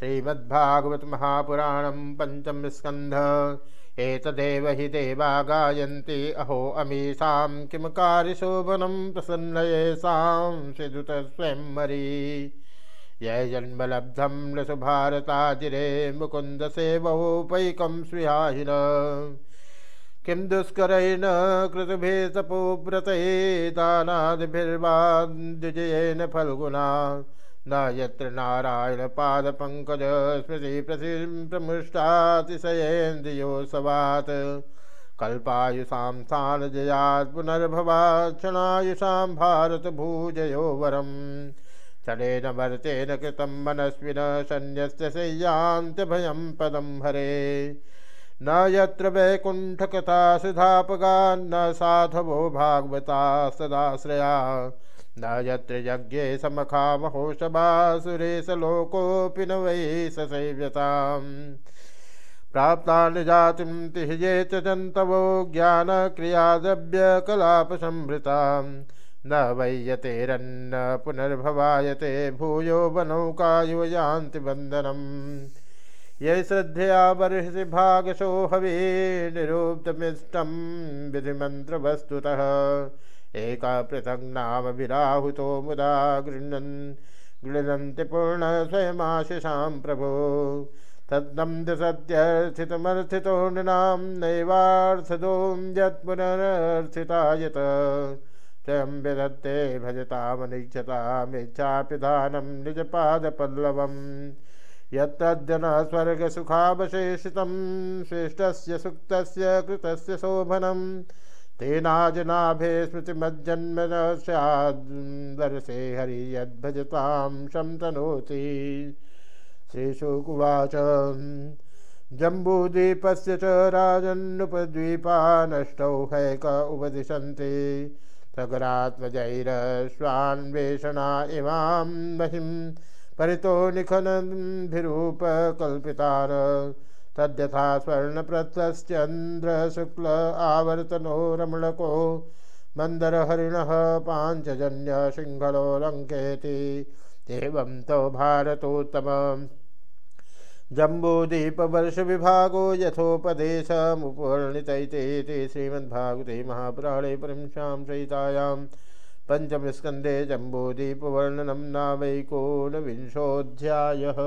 श्रीमद्भागवत महापुराणम पंचम स्कंध एतदेव हि देवा गायन्ति अहो अमीषां किं कार्यशोभनं प्रसन्न येषां सिदुत स्वयं मरी। य जन्मलब्धं लसुभारताजिरे मुकुन्दसेवोपैकं स्विहाहिन। किं दुष्करेण कृतभेतपोव्रतये दानादिभिर्वाद्विजयेन फल्गुना। न यत्र नारायणपादपङ्कज स्मृति प्रसिं प्रमुष्टातिशयेन्द्रियोत्सवात् कल्पायुषां स्थानजयात् पुनर्भवात्, क्षणायुषां भारतभूजयो वरम्। क्षणेन मर्तेन कृतं मनस्विन सन्न्यस्य शय्यान्त्यभयं पदं हरे। न यत्र वैकुण्ठकथा सुधापगान्न साधवो भागवता सदाश्रया। न यत्र यज्ञे समखामहोषभासुरेशलोकोऽपि न वै ससेव्यताम्। प्राप्तानि जातिं तिह्ये च जन्तवो ज्ञानक्रियाद्रव्यकलापसंभृताम् न वैयतेरन्न पुनर्भवायते भूयो वनौकायुव यान्ति वन्दनम् ये श्रद्धया बर्हिषि भागशो हवे निरुक्तमिष्टं विधिमन्त्रवस्तुतः। एका पृथक् नाम विराहुतो मुदा गृह्णन्, गृह्णन्ति पूर्ण स्वयमाशिषां प्रभो। तद्दं सत्यर्थितमर्थितो नृणां नैवार्थदों यत्पुनरर्थितायत। स्वयं विदत्ते भजतामनिच्छतामिच्छापिधानं निजपादपल्लवम्। यत्तद्यन स्वर्गसुखावशेषितं, श्रेष्ठस्य सुक्तस्य कृतस्य शोभनम्। तेनाजनाभे स्मृतिमज्जन्म न स्याद्वर्षे हरि यद्भजतां शंतनोति। श्रीशुकुवाच। जम्बूद्वीपस्य च राजन्नुपद्वीपा नष्टौ हैक उपदिशन्ति। सगरात्मजैरश्वान्वेषणा इमां महिं परितो निखनभिरूपकल्पितार तद्यथा स्वर्णप्रतश्चन्द्रशुक्ल आवर्तनो रमणको मन्दरहरिणः पाञ्चजन्य सिंहलो लङ्केति एवं तौ भारतोत्तमम्। जम्बूदीपवर्षविभागो यथोपदेशमुपवर्णितैतेति श्रीमद्भागवते महापुराणे परंशां सहितायां पञ्चमस्कन्धे जम्बूदीपवर्णनं नामैकोनविंशोऽध्यायः